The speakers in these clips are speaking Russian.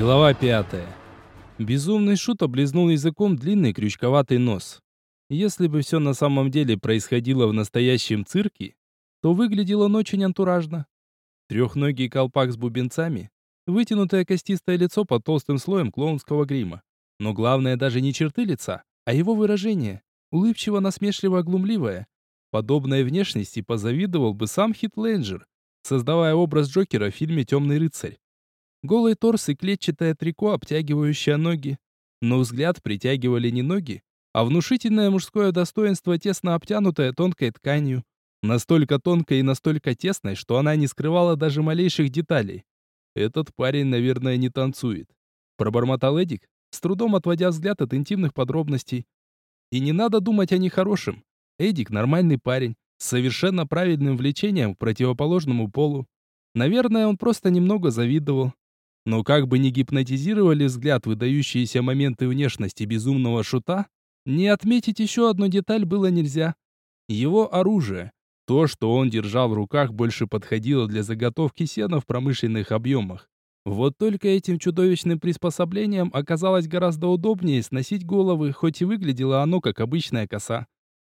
Глава пятая. Безумный шут облизнул языком длинный крючковатый нос. Если бы все на самом деле происходило в настоящем цирке, то выглядело он очень антуражно. Трехногий колпак с бубенцами, вытянутое костистое лицо под толстым слоем клоунского грима. Но главное даже не черты лица, а его выражение, улыбчиво-насмешливо-глумливое. Подобной внешности позавидовал бы сам Хит Лейнджер, создавая образ Джокера в фильме «Темный рыцарь». Голый торс и клетчатое трико, обтягивающее ноги. Но взгляд притягивали не ноги, а внушительное мужское достоинство, тесно обтянутое тонкой тканью. Настолько тонкой и настолько тесной, что она не скрывала даже малейших деталей. Этот парень, наверное, не танцует. Пробормотал Эдик, с трудом отводя взгляд от интимных подробностей. И не надо думать о нехорошем. Эдик нормальный парень, с совершенно правильным влечением к противоположному полу. Наверное, он просто немного завидовал. Но как бы ни гипнотизировали взгляд выдающиеся моменты внешности безумного шута, не отметить еще одну деталь было нельзя. Его оружие. То, что он держал в руках, больше подходило для заготовки сена в промышленных объемах. Вот только этим чудовищным приспособлением оказалось гораздо удобнее сносить головы, хоть и выглядело оно как обычная коса.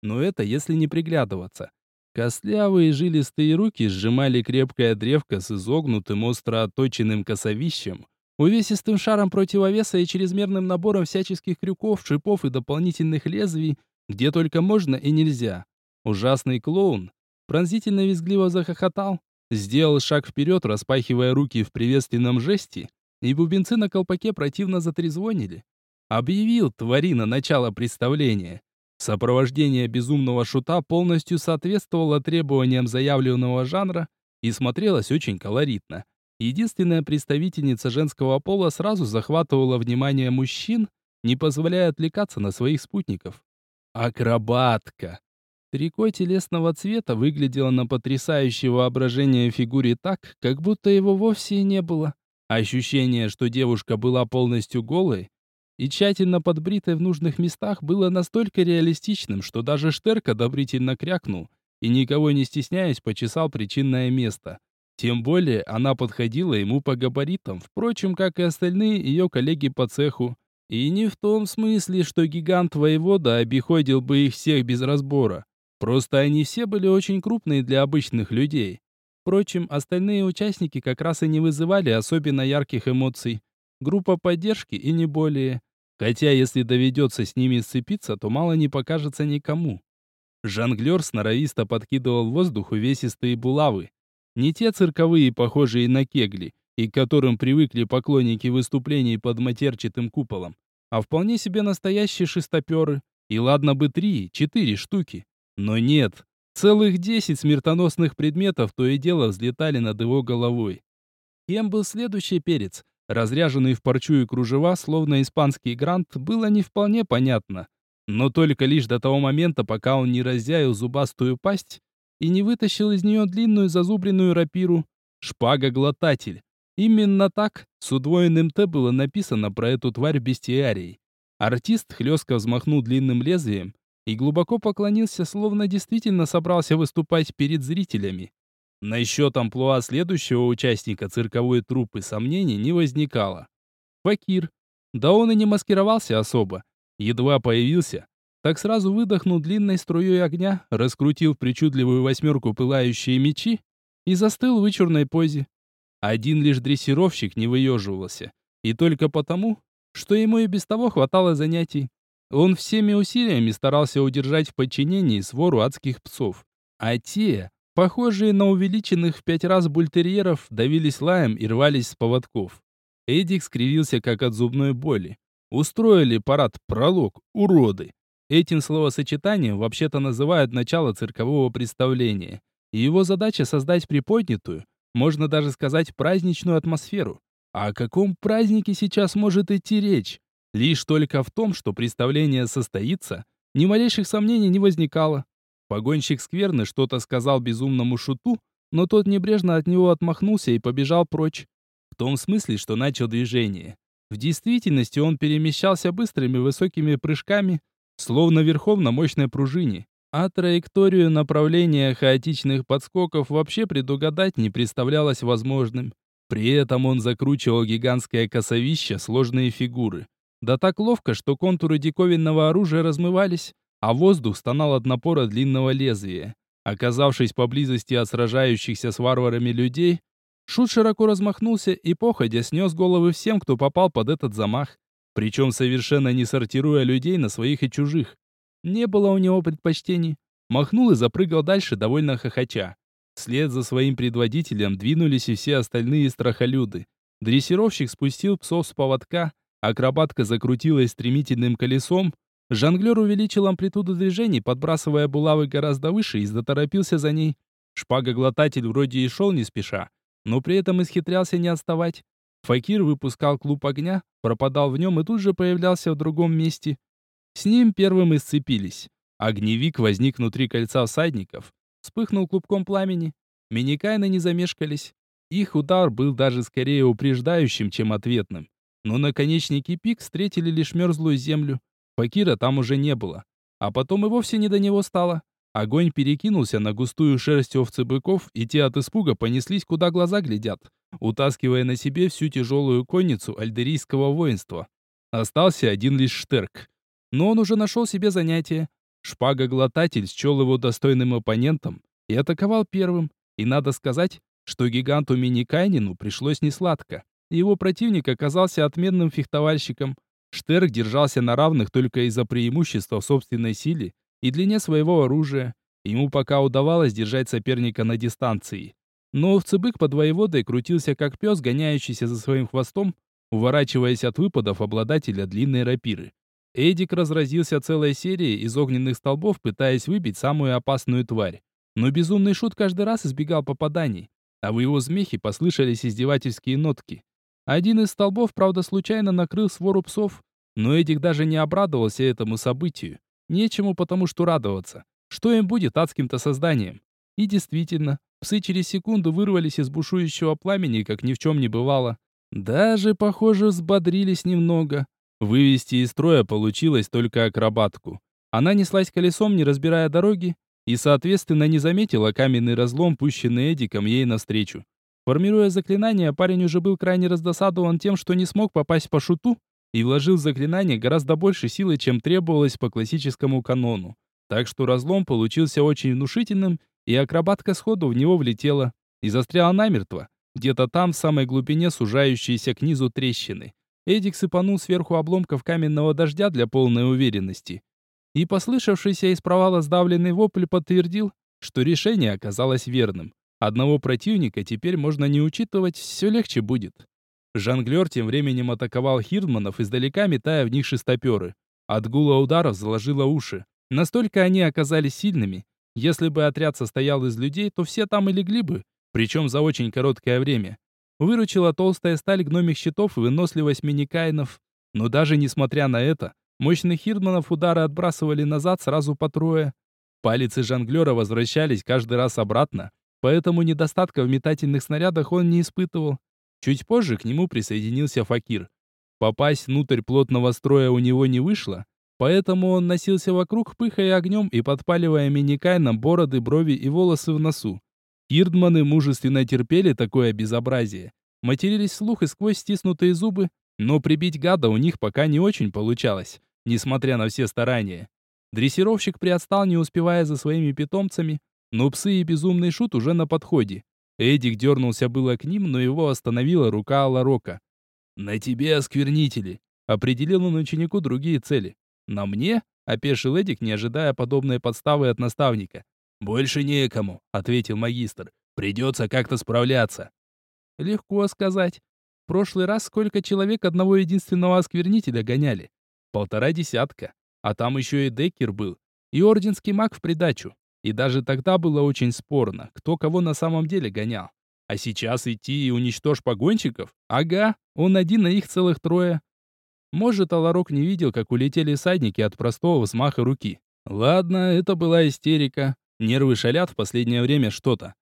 Но это если не приглядываться. Костлявые жилистые руки сжимали крепкая древко с изогнутым остро отточенным косовищем, увесистым шаром противовеса и чрезмерным набором всяческих крюков, шипов и дополнительных лезвий, где только можно и нельзя. Ужасный клоун пронзительно-визгливо захохотал, сделал шаг вперед, распахивая руки в приветственном жесте, и бубенцы на колпаке противно затрезвонили. Объявил тварина начало представления. Сопровождение безумного шута полностью соответствовало требованиям заявленного жанра и смотрелось очень колоритно. Единственная представительница женского пола сразу захватывала внимание мужчин, не позволяя отвлекаться на своих спутников. Акробатка! Трико телесного цвета выглядело на потрясающее воображение фигуре так, как будто его вовсе и не было. Ощущение, что девушка была полностью голой, и тщательно подбритой в нужных местах было настолько реалистичным, что даже Штерк одобрительно крякнул и, никого не стесняясь, почесал причинное место. Тем более она подходила ему по габаритам, впрочем, как и остальные ее коллеги по цеху. И не в том смысле, что гигант-воевода обиходил бы их всех без разбора. Просто они все были очень крупные для обычных людей. Впрочем, остальные участники как раз и не вызывали особенно ярких эмоций. Группа поддержки и не более. Хотя, если доведется с ними сцепиться, то мало не покажется никому. Жонглер сноровисто подкидывал в воздух увесистые булавы. Не те цирковые, похожие на кегли, и к которым привыкли поклонники выступлений под матерчатым куполом, а вполне себе настоящие шестоперы. И ладно бы три, четыре штуки. Но нет, целых десять смертоносных предметов то и дело взлетали над его головой. Кем был следующий перец? Разряженный в парчу и кружева, словно испанский грант, было не вполне понятно. Но только лишь до того момента, пока он не разъяил зубастую пасть и не вытащил из нее длинную зазубренную рапиру. Шпага-глотатель. Именно так с удвоенным «Т» было написано про эту тварь бестиарий. Артист хлестко взмахнул длинным лезвием и глубоко поклонился, словно действительно собрался выступать перед зрителями. На счет амплуа следующего участника цирковой труппы сомнений не возникало. Факир. Да он и не маскировался особо. Едва появился, так сразу выдохнул длинной струей огня, раскрутил в причудливую восьмерку пылающие мечи и застыл в вычурной позе. Один лишь дрессировщик не выеживался. И только потому, что ему и без того хватало занятий. Он всеми усилиями старался удержать в подчинении свору адских псов. А те, Похожие на увеличенных в пять раз бультерьеров давились лаем и рвались с поводков. Эдик скривился как от зубной боли. Устроили парад пролог, уроды. Этим словосочетанием вообще-то называют начало циркового представления. И его задача создать приподнятую, можно даже сказать праздничную атмосферу. А о каком празднике сейчас может идти речь? Лишь только в том, что представление состоится, ни малейших сомнений не возникало. Погонщик скверны что-то сказал безумному шуту, но тот небрежно от него отмахнулся и побежал прочь. В том смысле, что начал движение. В действительности он перемещался быстрыми высокими прыжками, словно верхом на мощной пружине. А траекторию направления хаотичных подскоков вообще предугадать не представлялось возможным. При этом он закручивал гигантское косовище, сложные фигуры. Да так ловко, что контуры диковинного оружия размывались, а воздух стонал от напора длинного лезвия. Оказавшись поблизости от сражающихся с варварами людей, Шут широко размахнулся и походя снес головы всем, кто попал под этот замах, причем совершенно не сортируя людей на своих и чужих. Не было у него предпочтений. Махнул и запрыгал дальше, довольно хохоча. Вслед за своим предводителем двинулись и все остальные страхолюды. Дрессировщик спустил псов с поводка, акробатка закрутилась стремительным колесом, жонглер увеличил амплитуду движений, подбрасывая булавы гораздо выше и заторопился за ней. Шпага-глотатель вроде и шел не спеша, но при этом исхитрялся не отставать. Факир выпускал клуб огня, пропадал в нем и тут же появлялся в другом месте. С ним первым и сцепились. Огневик возник внутри кольца всадников, вспыхнул клубком пламени. Миникайны не замешкались. Их удар был даже скорее упреждающим, чем ответным. Но наконечники пик встретили лишь мерзлую землю. Факира там уже не было. А потом и вовсе не до него стало. Огонь перекинулся на густую шерсть овцы-быков, и те от испуга понеслись, куда глаза глядят, утаскивая на себе всю тяжелую конницу альдерийского воинства. Остался один лишь Штерк. Но он уже нашел себе занятие. Шпага-глотатель счел его достойным оппонентом и атаковал первым. И надо сказать, что гиганту Миникайнину пришлось несладко. Его противник оказался отменным фехтовальщиком. Штерк держался на равных только из-за преимущества в собственной силе и длине своего оружия. Ему пока удавалось держать соперника на дистанции. Но овцебык под воеводой крутился как пес, гоняющийся за своим хвостом, уворачиваясь от выпадов обладателя длинной рапиры. Эдик разразился целой серией из огненных столбов, пытаясь выбить самую опасную тварь. Но безумный шут каждый раз избегал попаданий, а в его смехе послышались издевательские нотки. Один из столбов, правда, случайно накрыл свору псов, но Эдик даже не обрадовался этому событию. Нечему потому что радоваться. Что им будет адским-то созданием? И действительно, псы через секунду вырвались из бушующего пламени, как ни в чем не бывало. Даже, похоже, взбодрились немного. Вывести из строя получилось только акробатку. Она неслась колесом, не разбирая дороги, и, соответственно, не заметила каменный разлом, пущенный Эдиком ей навстречу. Формируя заклинание, парень уже был крайне раздосадован тем, что не смог попасть по шуту, и вложил заклинание гораздо больше силы, чем требовалось по классическому канону. Так что разлом получился очень внушительным, и акробатка сходу в него влетела и застряла намертво, где-то там, в самой глубине сужающейся к низу трещины. Эдик сыпанул сверху обломков каменного дождя для полной уверенности. И послышавшийся из провала сдавленный вопль подтвердил, что решение оказалось верным. Одного противника теперь можно не учитывать, все легче будет. Жонглер тем временем атаковал Хирдманов, издалека метая в них шестоперы. От гула ударов заложило уши. Настолько они оказались сильными. Если бы отряд состоял из людей, то все там и легли бы, причем за очень короткое время. Выручила толстая сталь гномих щитов и выносливость миникайнов. Но даже несмотря на это, мощных хирдманов удары отбрасывали назад сразу по трое. Палицы жонглера возвращались каждый раз обратно, поэтому недостатка в метательных снарядах он не испытывал. Чуть позже к нему присоединился Факир. Попасть внутрь плотного строя у него не вышло, поэтому он носился вокруг, пыхая огнем и подпаливая миникайном бороды, брови и волосы в носу. Ирдманы мужественно терпели такое безобразие. Матерились вслух и сквозь стиснутые зубы, но прибить гада у них пока не очень получалось, несмотря на все старания. Дрессировщик приотстал, не успевая за своими питомцами, но псы и безумный шут уже на подходе. Эдик дернулся было к ним, но его остановила рука Аларока. «На тебе, осквернители!» Определил он ученику другие цели. «На мне?» — опешил Эдик, не ожидая подобной подставы от наставника. «Больше некому», — ответил магистр. «Придется как-то справляться». «Легко сказать. В прошлый раз сколько человек одного единственного осквернителя гоняли? Полтора десятка. А там еще и Деккер был. И орденский маг в придачу. И даже тогда было очень спорно, кто кого на самом деле гонял. А сейчас идти и уничтожь погонщиков? Ага, он один, на их целых трое. Может, Аларок не видел, как улетели садники от простого взмаха руки. Ладно, это была истерика. Нервы шалят в последнее время что-то.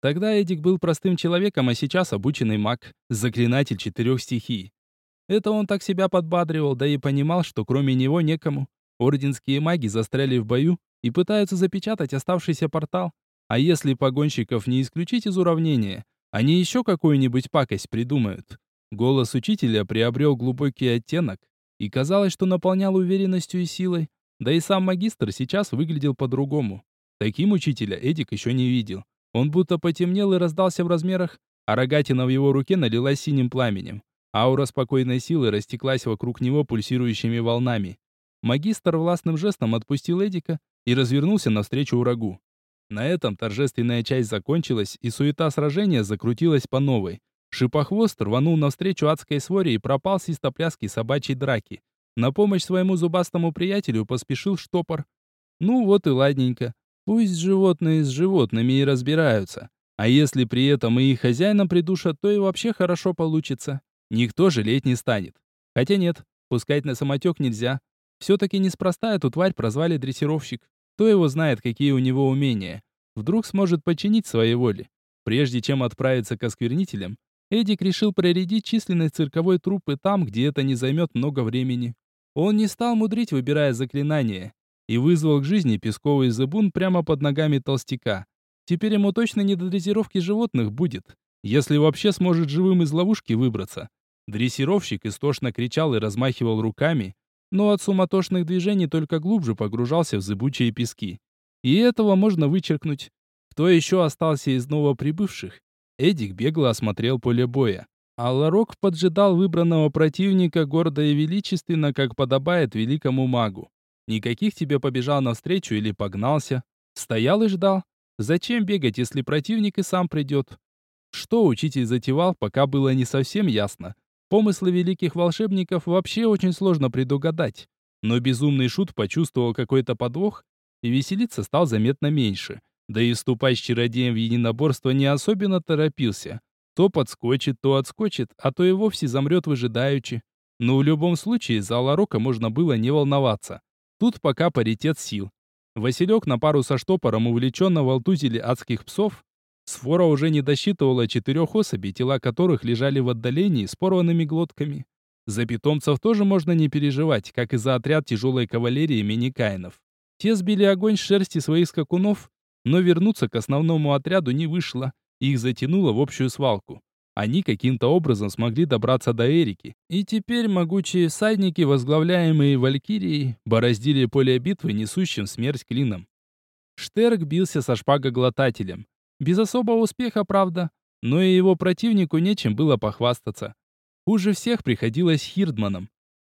Тогда Эдик был простым человеком, а сейчас обученный маг, заклинатель четырех стихий. Это он так себя подбадривал, да и понимал, что кроме него некому. Орденские маги застряли в бою и пытаются запечатать оставшийся портал. А если погонщиков не исключить из уравнения, Они еще какую-нибудь пакость придумают. Голос учителя приобрел глубокий оттенок и казалось, что наполнял уверенностью и силой. Да и сам магистр сейчас выглядел по-другому. Таким учителя Эдик еще не видел. Он будто потемнел и раздался в размерах, а рогатина в его руке налилась синим пламенем. Аура спокойной силы растеклась вокруг него пульсирующими волнами. Магистр властным жестом отпустил Эдика и развернулся навстречу врагу. На этом торжественная часть закончилась, и суета сражения закрутилась по новой. Шипохвост рванул навстречу адской своре и пропал с истопляски собачьей драки. На помощь своему зубастому приятелю поспешил штопор. Ну вот и ладненько. Пусть животные с животными и разбираются. А если при этом и их хозяина придушат, то и вообще хорошо получится. Никто жалеть не станет. Хотя нет, пускать на самотек нельзя. Все-таки неспроста эту тварь прозвали дрессировщик. Кто его знает, какие у него умения. Вдруг сможет подчинить своей воле. Прежде чем отправиться к осквернителям, Эдик решил проредить численность цирковой труппы там, где это не займет много времени. Он не стал мудрить, выбирая заклинание, и вызвал к жизни песковый зыбун прямо под ногами толстяка. Теперь ему точно не до дрессировки животных будет, если вообще сможет живым из ловушки выбраться. Дрессировщик истошно кричал и размахивал руками, но от суматошных движений только глубже погружался в зыбучие пески. И этого можно вычеркнуть. Кто еще остался из новоприбывших? Эдик бегло осмотрел поле боя. А Ларок поджидал выбранного противника гордо и величественно, как подобает великому магу. Никаких тебе побежал навстречу или погнался. Стоял и ждал. Зачем бегать, если противник и сам придет? Что учитель затевал, пока было не совсем ясно. Помыслы великих волшебников вообще очень сложно предугадать. Но безумный шут почувствовал какой-то подвох, и веселиться стал заметно меньше. Да и вступать с чародеем в единоборство не особенно торопился. То подскочит, то отскочит, а то и вовсе замрет выжидаючи. Но в любом случае за Аларока можно было не волноваться. Тут пока паритет сил. Василек на пару со штопором увлеченно волтузили адских псов. Сфора уже не досчитывала четырех особей, тела которых лежали в отдалении с порванными глотками. За питомцев тоже можно не переживать, как и за отряд тяжелой кавалерии миникаинов. Те сбили огонь с шерсти своих скакунов, но вернуться к основному отряду не вышло, их затянуло в общую свалку. Они каким-то образом смогли добраться до Эрики, и теперь могучие всадники, возглавляемые Валькирией, бороздили поле битвы несущим смерть клином. Штерк бился со шпагоглотателем. Без особого успеха, правда, но и его противнику нечем было похвастаться. Хуже всех приходилось Хирдманам.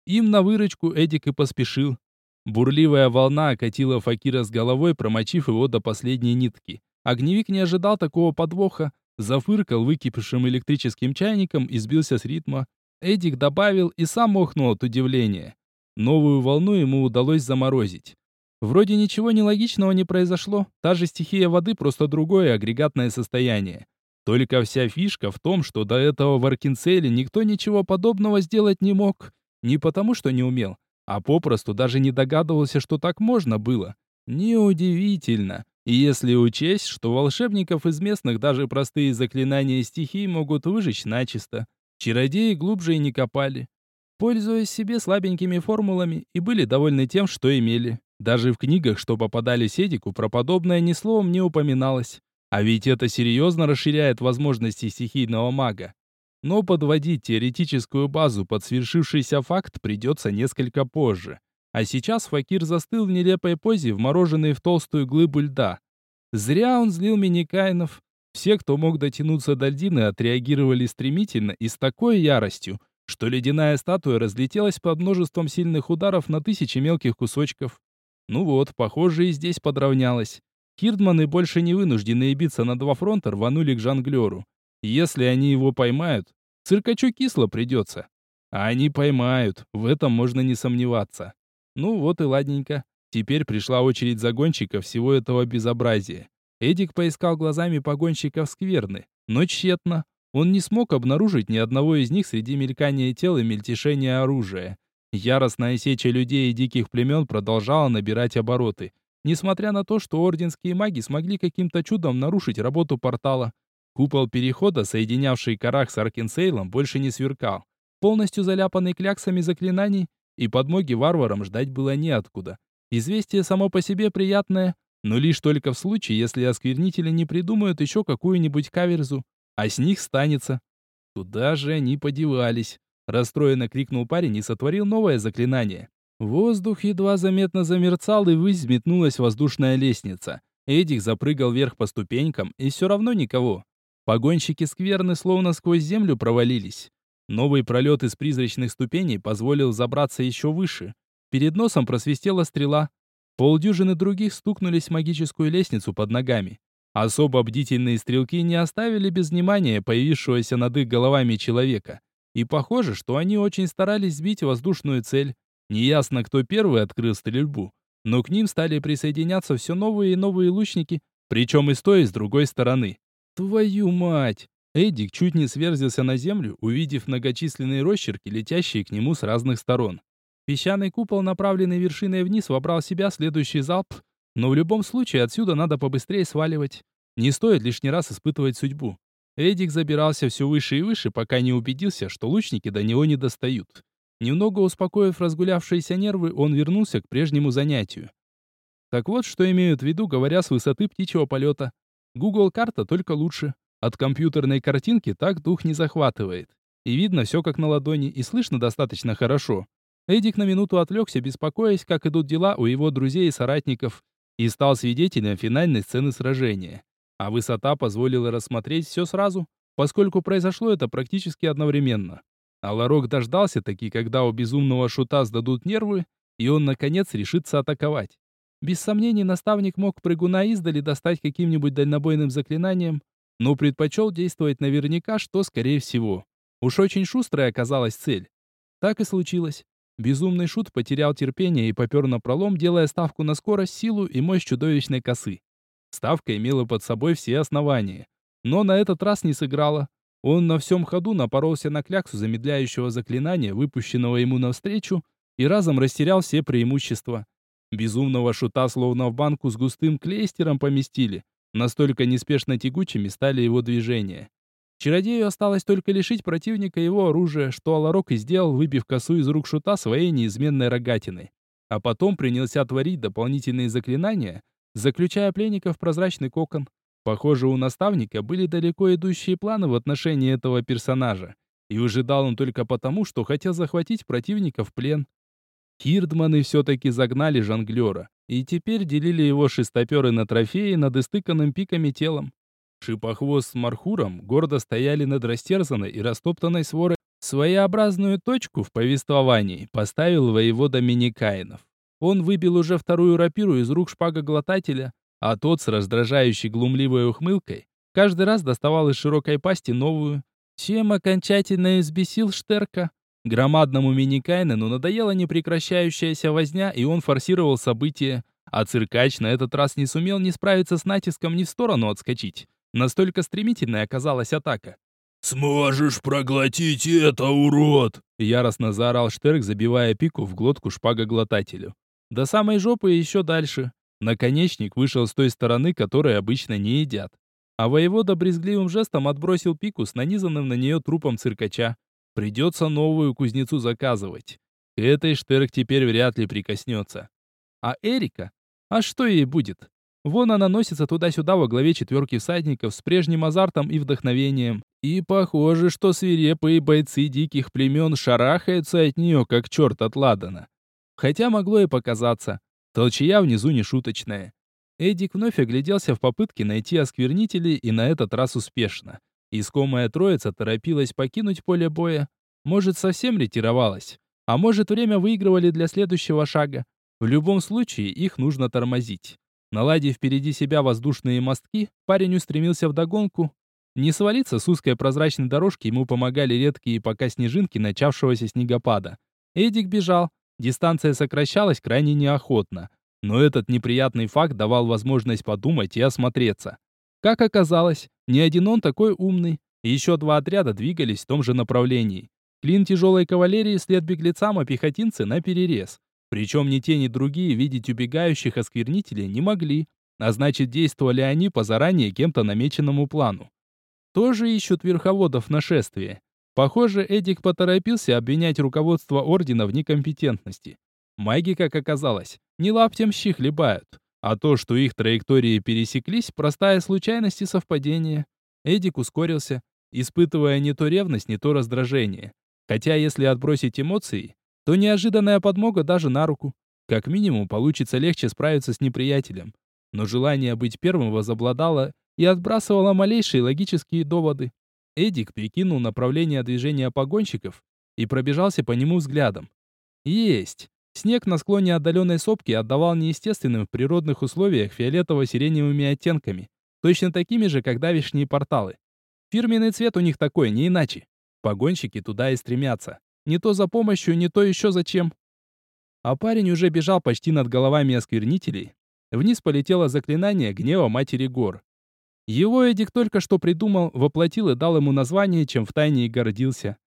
Им на выручку Эдик и поспешил. Бурливая волна окатила Факира с головой, промочив его до последней нитки. Огневик не ожидал такого подвоха, зафыркал выкипевшим электрическим чайником и сбился с ритма. Эдик добавил и сам охнул от удивления. Новую волну ему удалось заморозить. Вроде ничего нелогичного не произошло, та же стихия воды, просто другое агрегатное состояние. Только вся фишка в том, что до этого в Аркинцеле никто ничего подобного сделать не мог. Не потому, что не умел, а попросту даже не догадывался, что так можно было. Неудивительно. И если учесть, что волшебников из местных даже простые заклинания стихий могут выжечь начисто, чародеи глубже и не копали. Пользуясь себе слабенькими формулами и были довольны тем, что имели. Даже в книгах, что попадали Седику, про подобное ни словом не упоминалось. А ведь это серьезно расширяет возможности стихийного мага. Но подводить теоретическую базу под свершившийся факт придется несколько позже. А сейчас Факир застыл в нелепой позе, вмороженный в толстую глыбу льда. Зря он злил миникайнов. Все, кто мог дотянуться до льдины, отреагировали стремительно и с такой яростью, что ледяная статуя разлетелась под множеством сильных ударов на тысячи мелких кусочков. Ну вот, похоже, и здесь подравнялось. Хирдманы, больше не вынужденные биться на два фронта, рванули к жонглеру. Если они его поймают, циркачу кисло придется. А они поймают, в этом можно не сомневаться. Ну вот и ладненько. Теперь пришла очередь загонщика всего этого безобразия. Эдик поискал глазами погонщиков скверны, но тщетно. Он не смог обнаружить ни одного из них среди мелькания тел и мельтешения оружия. Яростная сеча людей и диких племен продолжала набирать обороты. Несмотря на то, что орденские маги смогли каким-то чудом нарушить работу портала, купол перехода, соединявший Карах с Аркинсейлом, больше не сверкал. Полностью заляпанный кляксами заклинаний, и подмоги варварам ждать было неоткуда. Известие само по себе приятное, но лишь только в случае, если осквернители не придумают еще какую-нибудь каверзу. а с них станется. Куда же они подевались? Расстроенно крикнул парень и сотворил новое заклинание. Воздух едва заметно замерцал, и ввысь взметнулась воздушная лестница. Эдик запрыгал вверх по ступенькам, и все равно никого. Погонщики скверны словно сквозь землю провалились. Новый пролет из призрачных ступеней позволил забраться еще выше. Перед носом просвистела стрела. Полдюжины других стукнулись в магическую лестницу под ногами. Особо бдительные стрелки не оставили без внимания появившегося над их головами человека. И похоже, что они очень старались сбить воздушную цель. Неясно, кто первый открыл стрельбу, но к ним стали присоединяться все новые и новые лучники, причем и с той, и с другой стороны. Твою мать! Эдик чуть не сверзился на землю, увидев многочисленные росчерки, летящие к нему с разных сторон. Песчаный купол, направленный вершиной вниз, вобрал в себя следующий залп, но в любом случае отсюда надо побыстрее сваливать. Не стоит лишний раз испытывать судьбу. Эдик забирался все выше и выше, пока не убедился, что лучники до него не достают. Немного успокоив разгулявшиеся нервы, он вернулся к прежнему занятию. Так вот, что имеют в виду, говоря с высоты птичьего полета. Google карта только лучше. От компьютерной картинки так дух не захватывает. И видно все как на ладони, и слышно достаточно хорошо. Эдик на минуту отвлекся, беспокоясь, как идут дела у его друзей и соратников, и стал свидетелем финальной сцены сражения. А высота позволила рассмотреть все сразу, поскольку произошло это практически одновременно. А Ларок дождался таки, когда у безумного шута сдадут нервы, и он, наконец, решится атаковать. Без сомнений, наставник мог прыгуна издали достать каким-нибудь дальнобойным заклинанием, но предпочел действовать наверняка, что скорее всего. Уж очень шустрая оказалась цель. Так и случилось. Безумный шут потерял терпение и попер на пролом, делая ставку на скорость, силу и мощь чудовищной косы. Ставка имела под собой все основания. Но на этот раз не сыграла. Он на всем ходу напоролся на кляксу замедляющего заклинания, выпущенного ему навстречу, и разом растерял все преимущества. Безумного шута словно в банку с густым клейстером поместили. Настолько неспешно тягучими стали его движения. Чародею осталось только лишить противника его оружия, что Аларок и сделал, выбив косу из рук шута своей неизменной рогатиной. А потом принялся творить дополнительные заклинания, заключая пленника в прозрачный кокон. Похоже, у наставника были далеко идущие планы в отношении этого персонажа, и выжидал он только потому, что хотел захватить противника в плен. Хирдманы все-таки загнали жонглера, и теперь делили его шестоперы на трофеи над истыканным пиками телом. Шипохвост с Мархуром гордо стояли над растерзанной и растоптанной сворой. Своеобразную точку в повествовании поставил воевода Миникаинов. Он выбил уже вторую рапиру из рук шпагоглотателя, а тот с раздражающей глумливой ухмылкой каждый раз доставал из широкой пасти новую, чем окончательно избесил Штерка. Громадному Миникайнену надоела непрекращающаяся возня, и он форсировал события, а циркач на этот раз не сумел не справиться с натиском ни в сторону отскочить. Настолько стремительной оказалась атака. «Сможешь проглотить это, урод!» Яростно заорал Штерк, забивая пику в глотку шпагоглотателю. До самой жопы и еще дальше. Наконечник вышел с той стороны, которой обычно не едят. А воевода брезгливым жестом отбросил пику с нанизанным на нее трупом циркача. Придется новую кузнецу заказывать. Этой Штерк теперь вряд ли прикоснется. А Эрика? А что ей будет? Вон она носится туда-сюда во главе четверки всадников с прежним азартом и вдохновением. И похоже, что свирепые бойцы диких племен шарахаются от нее, как черт от ладана. Хотя могло и показаться. Толчья внизу не шуточная. Эдик вновь огляделся в попытке найти осквернителей и на этот раз успешно. Искомая троица торопилась покинуть поле боя. Может, совсем ретировалась. А может, время выигрывали для следующего шага. В любом случае, их нужно тормозить. Наладив впереди себя воздушные мостки, парень устремился в догонку. Не свалиться с узкой прозрачной дорожки ему помогали редкие пока снежинки начавшегося снегопада. Эдик бежал. Дистанция сокращалась крайне неохотно. Но этот неприятный факт давал возможность подумать и осмотреться. Как оказалось, не один он такой умный. Еще два отряда двигались в том же направлении. Клин тяжелой кавалерии след беглецам, а пехотинцы на перерез. Причем ни те, ни другие видеть убегающих осквернителей не могли, а значит действовали они по заранее кем-то намеченному плану. Тоже ищут верховодов нашествия. Похоже, Эдик поторопился обвинять руководство Ордена в некомпетентности. Маги, как оказалось, не лаптем щи хлебают. А то, что их траектории пересеклись, простая случайность и совпадение. Эдик ускорился, испытывая не то ревность, не то раздражение. Хотя если отбросить эмоции, то неожиданная подмога даже на руку. Как минимум, получится легче справиться с неприятелем. Но желание быть первым возобладало и отбрасывало малейшие логические доводы. Эдик прикинул направление движения погонщиков и пробежался по нему взглядом. Есть! Снег на склоне отдаленной сопки отдавал неестественным в природных условиях фиолетово-сиреневыми оттенками, точно такими же, как давишние порталы. Фирменный цвет у них такой, не иначе. Погонщики туда и стремятся. Не то за помощью, не то еще зачем. А парень уже бежал почти над головами осквернителей. Вниз полетело заклинание гнева Матери Гор. Его Эдик только что придумал, воплотил и дал ему название, чем втайне и гордился.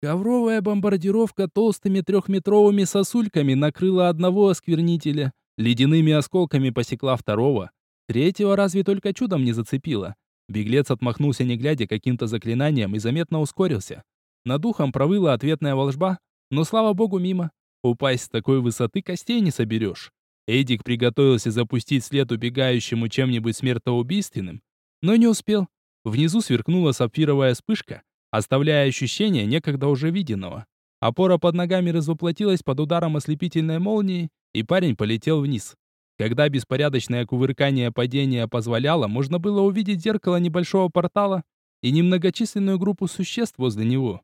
Ковровая бомбардировка толстыми трехметровыми сосульками накрыла одного осквернителя, ледяными осколками посекла второго, третьего разве только чудом не зацепила. Беглец отмахнулся не глядя каким-то заклинанием и заметно ускорился. Над духом провыла ответная волжба, но слава богу мимо. Упасть с такой высоты костей не соберешь. Эдик приготовился запустить след убегающему чем-нибудь смертоубийственным, но не успел. Внизу сверкнула сапфировая вспышка, оставляя ощущение некогда уже виденного. Опора под ногами развоплотилась под ударом ослепительной молнии, и парень полетел вниз. Когда беспорядочное кувыркание падения позволяло, можно было увидеть зеркало небольшого портала и немногочисленную группу существ возле него.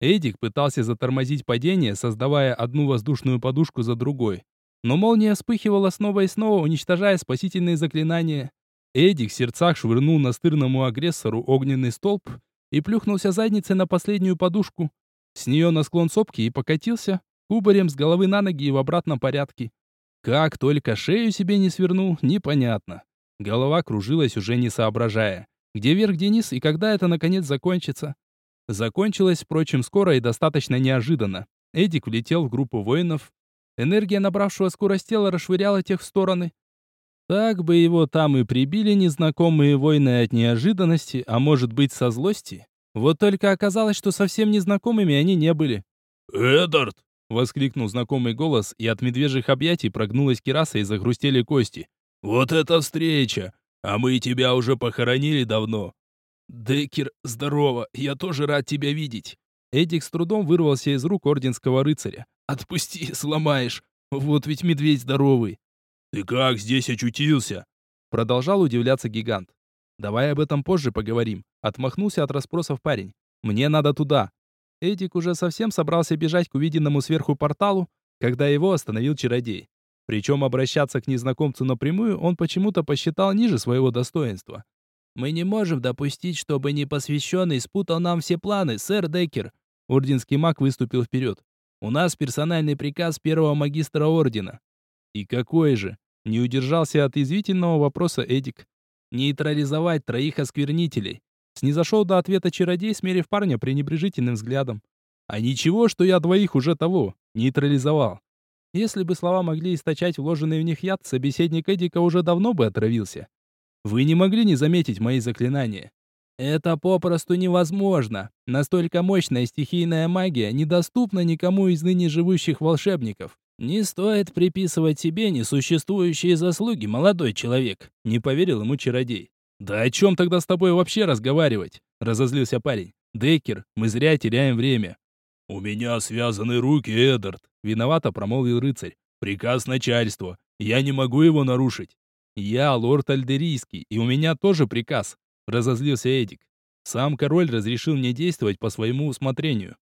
Эдик пытался затормозить падение, создавая одну воздушную подушку за другой. Но молния вспыхивала снова и снова, уничтожая спасительные заклинания. Эдик в сердцах швырнул настырному агрессору огненный столб и плюхнулся задницей на последнюю подушку. С нее на склон сопки и покатился, кубарем с головы на ноги и в обратном порядке. Как только шею себе не свернул, непонятно. Голова кружилась, уже не соображая. Где вверх, где низ и когда это наконец закончится? Закончилось, впрочем, скоро и достаточно неожиданно. Эдик влетел в группу воинов. Энергия набравшего скорость тела расшвыряла тех в стороны. Так бы его там и прибили незнакомые воины от неожиданности, а может быть со злости. Вот только оказалось, что совсем незнакомыми они не были. «Эдард!» — воскликнул знакомый голос, и от медвежьих объятий прогнулась кераса и загрустели кости. «Вот это встреча! А мы тебя уже похоронили давно. «Деккер, здорово, я тоже рад тебя видеть». Эдик с трудом вырвался из рук орденского рыцаря. «Отпусти, сломаешь. Вот ведь медведь здоровый». «Ты как здесь очутился?» Продолжал удивляться гигант. «Давай об этом позже поговорим», — отмахнулся от расспросов парень. «Мне надо туда». Эдик уже совсем собрался бежать к увиденному сверху порталу, когда его остановил чародей. Причем обращаться к незнакомцу напрямую он почему-то посчитал ниже своего достоинства. Мы не можем допустить, чтобы непосвященный спутал нам все планы, сэр Деккер. Орденский маг выступил вперед. У нас персональный приказ первого магистра ордена. И какой же? Не удержался от извительного вопроса Эдик. Нейтрализовать троих осквернителей. Снизошел до ответа чародей, смерив парня пренебрежительным взглядом. А ничего, что я двоих уже того, нейтрализовал. Если бы слова могли источать вложенный в них яд, собеседник Эдика уже давно бы отравился. Вы не могли не заметить мои заклинания. Это попросту невозможно. Настолько мощная стихийная магия недоступна никому из ныне живущих волшебников. Не стоит приписывать себе несуществующие заслуги, молодой человек, не поверил ему чародей. Да о чем тогда с тобой вообще разговаривать? разозлился парень. Деккер, мы зря теряем время. У меня связаны руки, Эдард, виновато промолвил рыцарь. Приказ начальства. Я не могу его нарушить. «Я лорд Альдерийский, и у меня тоже приказ», — разозлился Эдик. «Сам король разрешил мне действовать по своему усмотрению».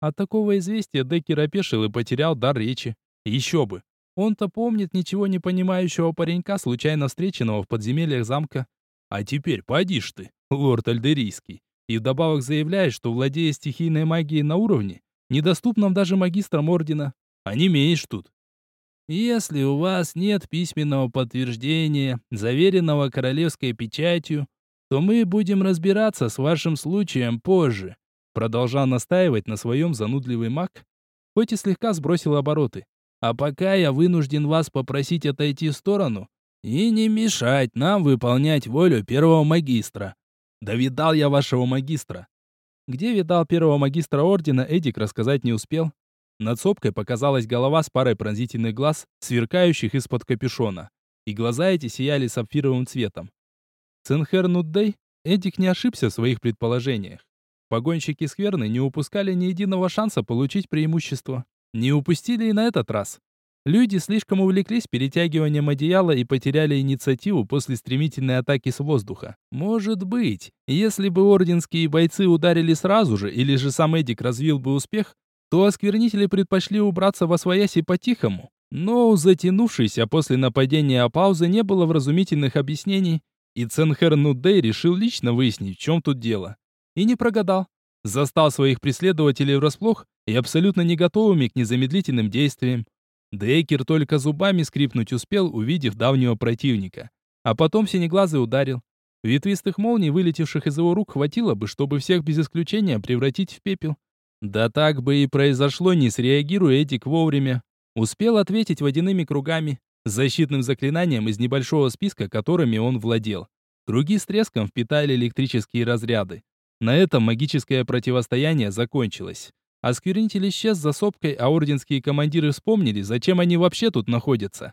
От такого известия Деккер опешил и потерял дар речи. Еще бы. Он-то помнит ничего не понимающего паренька, случайно встреченного в подземельях замка. А теперь поди ж ты, лорд Альдерийский, и вдобавок заявляешь, что владея стихийной магией на уровне, недоступном даже магистрам ордена. А не имеешь тут. Если у вас нет письменного подтверждения, заверенного королевской печатью, то мы будем разбираться с вашим случаем позже. Продолжал настаивать на своем занудливый маг, хоть и слегка сбросил обороты. А пока я вынужден вас попросить отойти в сторону и не мешать нам выполнять волю первого магистра. Да видал я вашего магистра. Где видал первого магистра ордена, Эдик рассказать не успел, над сопкой показалась голова с парой пронзительных глаз, сверкающих из-под капюшона. И глаза эти сияли сапфировым цветом. Ценхер Нуддей, Эдик не ошибся в своих предположениях. Погонщики скверны не упускали ни единого шанса получить преимущество. Не упустили и на этот раз. Люди слишком увлеклись перетягиванием одеяла и потеряли инициативу после стремительной атаки с воздуха. Может быть, если бы орденские бойцы ударили сразу же, или же сам Эдик развил бы успех, то осквернители предпочли убраться во свояси по-тихому. Но затянувшейся после нападения паузы не было вразумительных объяснений, и Ценхер Нудей решил лично выяснить, в чем тут дело. И не прогадал. Застал своих преследователей врасплох и абсолютно не готовыми к незамедлительным действиям. Дейкер только зубами скрипнуть успел, увидев давнего противника. А потом синеглазый ударил. Ветвистых молний, вылетевших из его рук, хватило бы, чтобы всех без исключения превратить в пепел. Да так бы и произошло, не среагируя Эдик вовремя. Успел ответить водяными кругами, защитным заклинанием из небольшого списка, которыми он владел. Круги с треском впитали электрические разряды. На этом магическое противостояние закончилось. Осквернитель исчез за сопкой, а орденские командиры вспомнили, зачем они вообще тут находятся.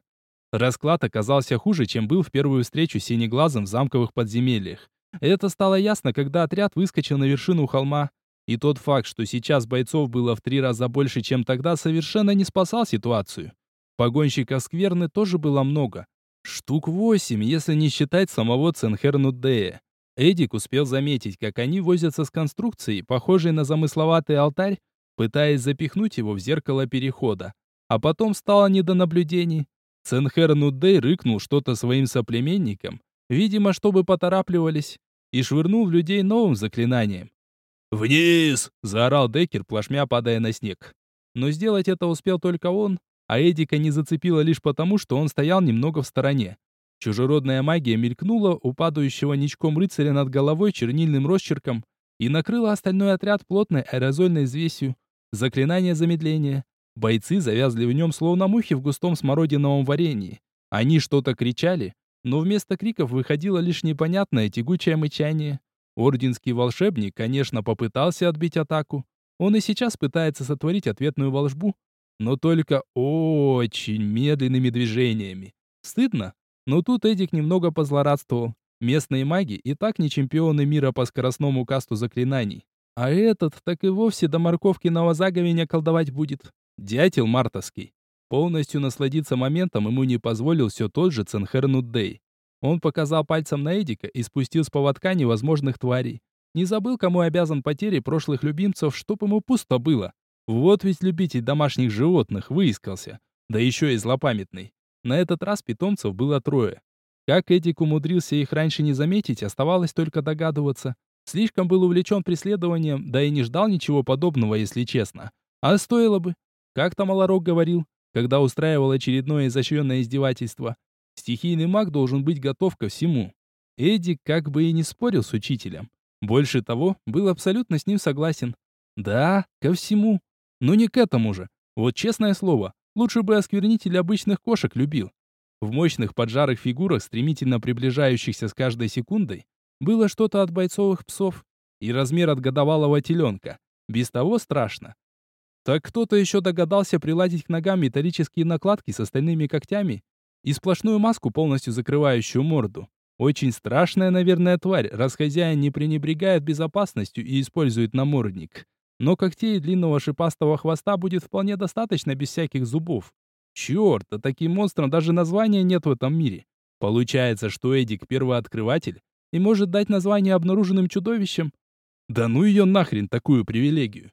Расклад оказался хуже, чем был в первую встречу с синеглазом в замковых подземельях. Это стало ясно, когда отряд выскочил на вершину холма. И тот факт, что сейчас бойцов было в три раза больше, чем тогда, совершенно не спасал ситуацию. Погонщиков скверны тоже было много. Штук восемь, если не считать самого Ценхернудея. Эдик успел заметить, как они возятся с конструкцией, похожей на замысловатый алтарь, пытаясь запихнуть его в зеркало перехода. А потом стало не до наблюдений. Ценхер Нудей рыкнул что-то своим соплеменникам, видимо, чтобы поторапливались, и швырнул в людей новым заклинанием. «Вниз!» — заорал Деккер, плашмя падая на снег. Но сделать это успел только он, а Эдика не зацепило лишь потому, что он стоял немного в стороне. Чужеродная магия мелькнула у падающего ничком рыцаря над головой чернильным росчерком и накрыла остальной отряд плотной аэрозольной взвесью, Заклинание замедления. Бойцы завязли в нем словно мухи в густом смородиновом варенье. Они что-то кричали, но вместо криков выходило лишь непонятное тягучее мычание. Орденский волшебник, конечно, попытался отбить атаку. Он и сейчас пытается сотворить ответную волшбу, но только очень медленными движениями. Стыдно, но тут Эдик немного позлорадствовал. Местные маги и так не чемпионы мира по скоростному касту заклинаний. А этот так и вовсе до морковкиного заговения колдовать будет. Дятел мартовский. Полностью насладиться моментом ему не позволил все тот же Ценхернуддей. Он показал пальцем на Эдика и спустил с поводка невозможных тварей. Не забыл, кому обязан потере прошлых любимцев, чтоб ему пусто было. Вот ведь любитель домашних животных выискался. Да еще и злопамятный. На этот раз питомцев было трое. Как Эдик умудрился их раньше не заметить, оставалось только догадываться. Слишком был увлечен преследованием, да и не ждал ничего подобного, если честно. А стоило бы. Как там Малорок говорил, когда устраивал очередное изощренное издевательство. Стихийный маг должен быть готов ко всему. Эдик как бы и не спорил с учителем. Больше того, был абсолютно с ним согласен. Да, ко всему. Но не к этому же. Вот честное слово, лучше бы осквернитель обычных кошек любил. В мощных поджарых фигурах, стремительно приближающихся с каждой секундой, было что-то от бойцовых псов и размер от годовалого теленка. Без того страшно. Так кто-то еще догадался приладить к ногам металлические накладки с остальными когтями и сплошную маску, полностью закрывающую морду. Очень страшная, наверное, тварь, раз хозяин не пренебрегает безопасностью и использует намордник. Но когтей и длинного шипастого хвоста будет вполне достаточно без всяких зубов. Черт, а таким монстрам даже названия нет в этом мире. Получается, что Эдик первооткрыватель, и может дать название обнаруженным чудовищам? Да ну ее нахрен, такую привилегию.